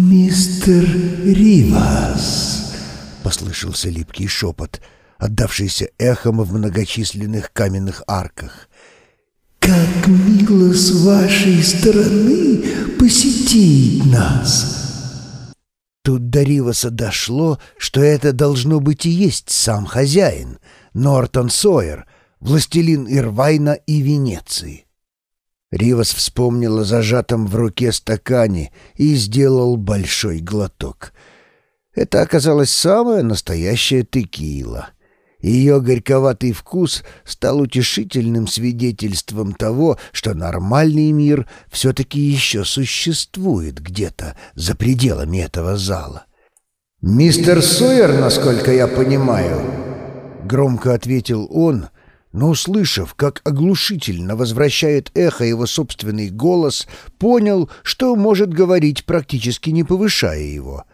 «Мистер Ривас!» — послышался липкий шепот, отдавшийся эхом в многочисленных каменных арках. «Как мило с вашей стороны посетить нас!» Тут до Риваса дошло, что это должно быть и есть сам хозяин, Нортон Сойер, властелин Ирвайна и Венеции. Ривас вспомнил о зажатом в руке стакане и сделал большой глоток. Это оказалось самая настоящая текила. Ее горьковатый вкус стал утешительным свидетельством того, что нормальный мир все-таки еще существует где-то за пределами этого зала. «Мистер Сойер, насколько я понимаю», — громко ответил он, — но, услышав, как оглушительно возвращает эхо его собственный голос, понял, что может говорить, практически не повышая его.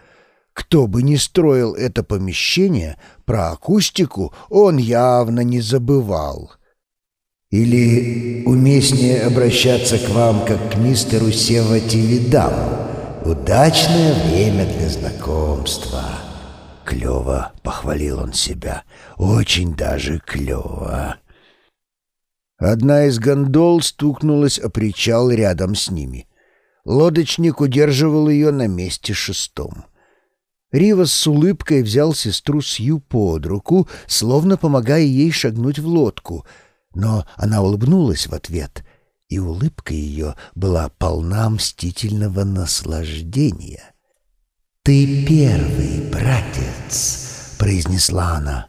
Кто бы ни строил это помещение, про акустику он явно не забывал. Или уместнее обращаться к вам, как к мистеру Севативидам. Удачное время для знакомства. Клево, похвалил он себя. Очень даже клево. Одна из гондол стукнулась о причал рядом с ними. Лодочник удерживал ее на месте шестом. Ривас с улыбкой взял сестру Сью под руку, словно помогая ей шагнуть в лодку, но она улыбнулась в ответ, и улыбка ее была полна мстительного наслаждения. «Ты первый, братец», — произнесла она.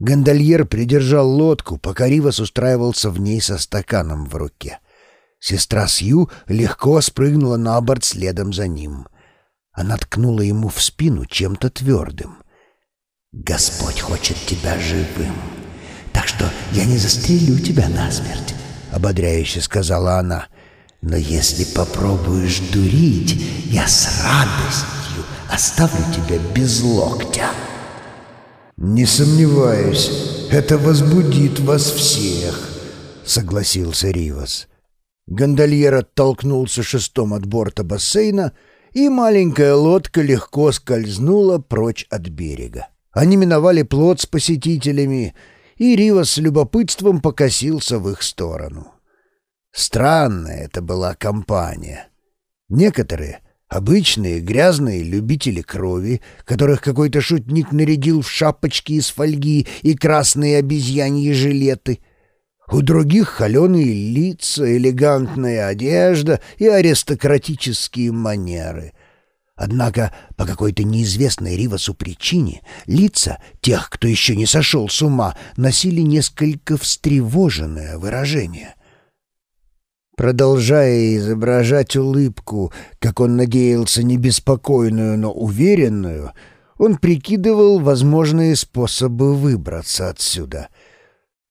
Гондольер придержал лодку, пока Ривас устраивался в ней со стаканом в руке. Сестра Сью легко спрыгнула на борт следом за ним. Она ткнула ему в спину чем-то твердым. «Господь хочет тебя живым, так что я не застрелю тебя насмерть», — ободряюще сказала она. «Но если попробуешь дурить, я с радостью оставлю тебя без локтя». «Не сомневаюсь, это возбудит вас всех», — согласился Ривас. Гондольер оттолкнулся шестом от борта бассейна, и маленькая лодка легко скользнула прочь от берега. Они миновали плот с посетителями, и Ривас с любопытством покосился в их сторону. Странная это была компания. Некоторые — Обычные грязные любители крови, которых какой-то шутник нарядил в шапочки из фольги и красные обезьяньи жилеты. У других холеные лица, элегантная одежда и аристократические манеры. Однако по какой-то неизвестной Ривасу причине лица тех, кто еще не сошел с ума, носили несколько встревоженное выражение — Продолжая изображать улыбку, как он надеялся, не беспокойную, но уверенную, он прикидывал возможные способы выбраться отсюда.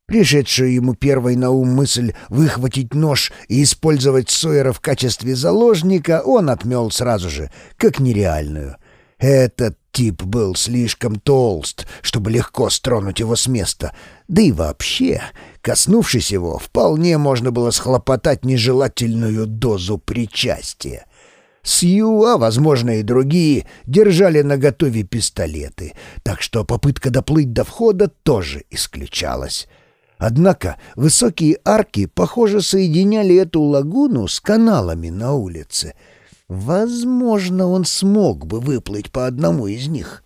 Пришедшая ему первой на ум мысль выхватить нож и использовать Сойера в качестве заложника он отмел сразу же, как нереальную. Этот тип был слишком толст, чтобы легко стронуть его с места, да и вообще Коснувшись его, вполне можно было схлопотать нежелательную дозу причастия. Сью, а, возможно, и другие, держали наготове пистолеты, так что попытка доплыть до входа тоже исключалась. Однако высокие арки, похоже, соединяли эту лагуну с каналами на улице. Возможно, он смог бы выплыть по одному из них.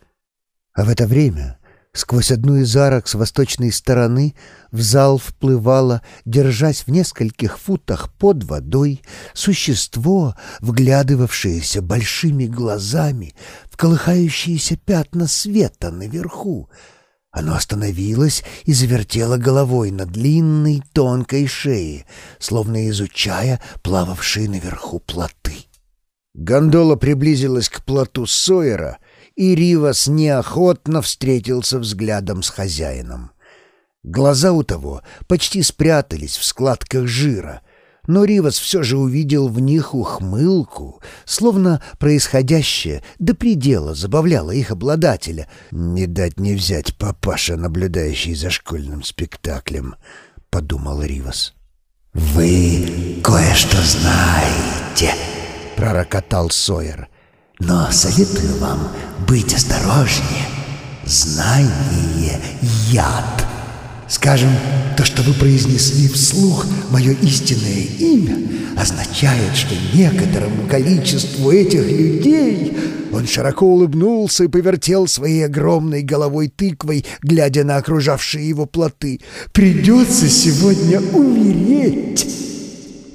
А в это время Сквозь одну из арок с восточной стороны в зал вплывало, держась в нескольких футах под водой, существо, вглядывавшееся большими глазами в колыхающиеся пятна света наверху. Оно остановилось и завертело головой на длинной тонкой шее, словно изучая плававшие наверху плоты. Гондола приблизилась к плоту Сойера — и Ривас неохотно встретился взглядом с хозяином. Глаза у того почти спрятались в складках жира, но Ривас все же увидел в них ухмылку, словно происходящее до предела забавляло их обладателя. «Не дать не взять папаша, наблюдающий за школьным спектаклем», — подумал Ривас. «Вы кое-что знаете», — пророкотал Сойер. Но советую вам быть осторожнее. Знание — яд. Скажем, то, что вы произнесли вслух мое истинное имя, означает, что некоторому количеству этих людей... Он широко улыбнулся и повертел своей огромной головой тыквой, глядя на окружавшие его плоты. «Придется сегодня умереть!»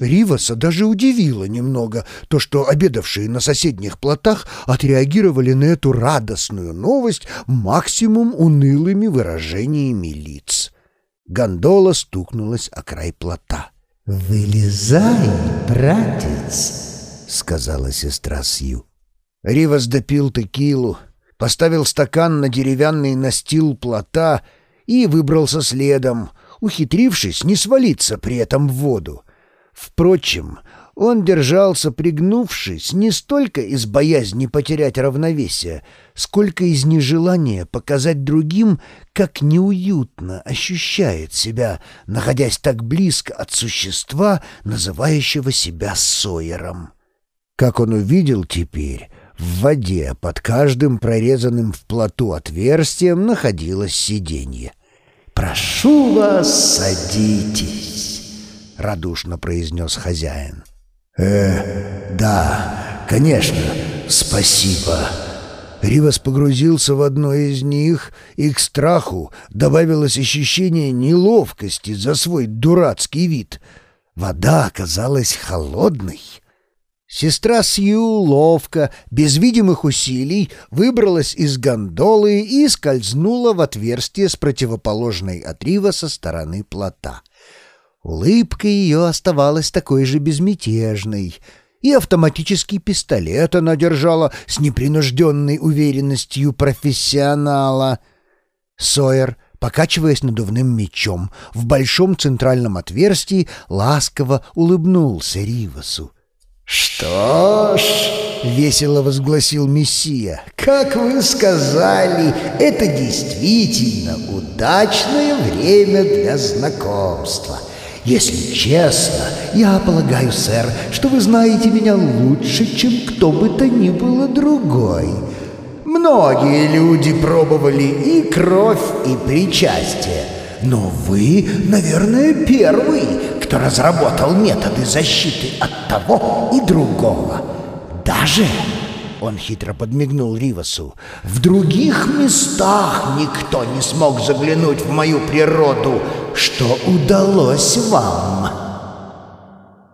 Риваса даже удивило немного то, что обедавшие на соседних плотах отреагировали на эту радостную новость максимум унылыми выражениями лиц. Гондола стукнулась о край плота. «Вылезай, братец!» — сказала сестра Сью. Ривас допил текилу, поставил стакан на деревянный настил плота и выбрался следом, ухитрившись не свалиться при этом в воду. Впрочем, он держался, пригнувшись, не столько из боязни потерять равновесие, сколько из нежелания показать другим, как неуютно ощущает себя, находясь так близко от существа, называющего себя Сойером. Как он увидел теперь, в воде под каждым прорезанным в плоту отверстием находилось сиденье. «Прошу вас, садитесь», — радушно произнес хозяин. «Э, да, конечно, спасибо». Ривас погрузился в одно из них, и к страху добавилось ощущение неловкости за свой дурацкий вид. Вода оказалась холодной. Сестра Сью ловко, без видимых усилий, выбралась из гондолы и скользнула в отверстие с противоположной от Рива со стороны плота. Улыбка ее оставалась такой же безмятежной, и автоматический пистолет она держала с непринужденной уверенностью профессионала. Сойер, покачиваясь надувным мечом, в большом центральном отверстии ласково улыбнулся Ривасу. «Что ж...» — весело возгласил Мессия. «Как вы сказали, это действительно удачное время для знакомства. Если честно, я полагаю, сэр, что вы знаете меня лучше, чем кто бы то ни было другой. Многие люди пробовали и кровь, и причастие, но вы, наверное, первый, кто разработал методы защиты от того и другого. Даже он хитро подмигнул Ривасу. «В других местах никто не смог заглянуть в мою природу. Что удалось вам?»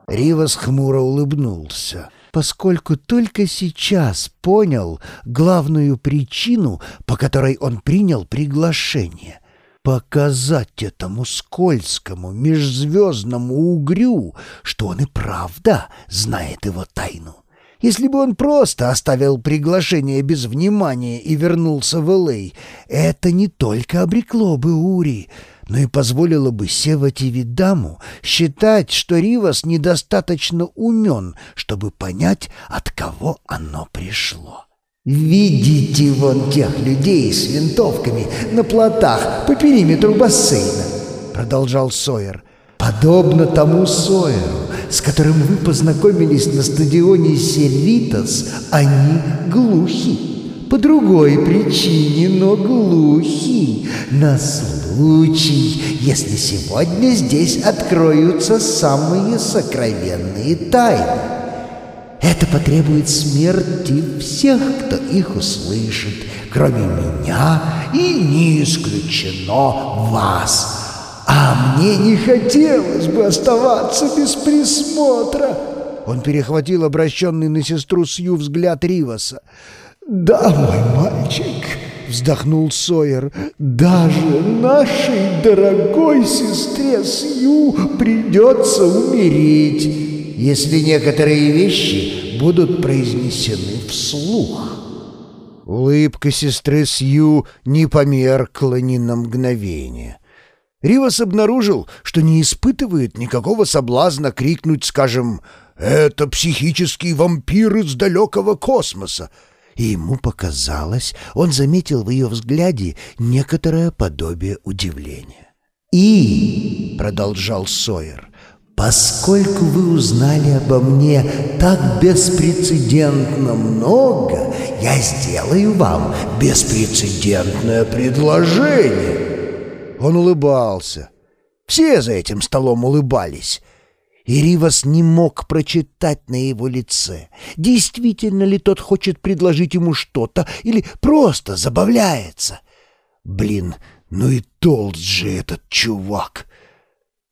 Ривас хмуро улыбнулся, поскольку только сейчас понял главную причину, по которой он принял приглашение показать этому скользкому межзвездному угрю, что он и правда знает его тайну. Если бы он просто оставил приглашение без внимания и вернулся в Л.А., это не только обрекло бы Ури, но и позволило бы Севативидаму считать, что Ривас недостаточно умен, чтобы понять, от кого оно пришло. «Видите вон тех людей с винтовками на плотах по периметру бассейна», — продолжал Сойер. «Подобно тому Сойеру, с которым вы познакомились на стадионе Селитас, они глухи. По другой причине, но глухи. На случай, если сегодня здесь откроются самые сокровенные тайны. Это потребует смерти всех, кто их услышит, кроме меня и не исключено вас. А мне не хотелось бы оставаться без присмотра. Он перехватил обращенный на сестру Сью взгляд Риваса. «Да, мой мальчик», — вздохнул Сойер, — «даже нашей дорогой сестре Сью придется умереть, если некоторые вещи будут произнесены вслух». Улыбка сестры Сью не померкла ни на мгновение. Ривас обнаружил, что не испытывает никакого соблазна крикнуть, скажем, «Это психический вампир из далекого космоса!» И ему показалось, он заметил в ее взгляде некоторое подобие удивления. «И», — продолжал Сойер, — Поскольку вы узнали обо мне так беспрецедентно много, я сделаю вам беспрецедентное предложение. Он улыбался. Все за этим столом улыбались. И Ривас не мог прочитать на его лице, действительно ли тот хочет предложить ему что-то или просто забавляется. Блин, ну и толст же этот чувак.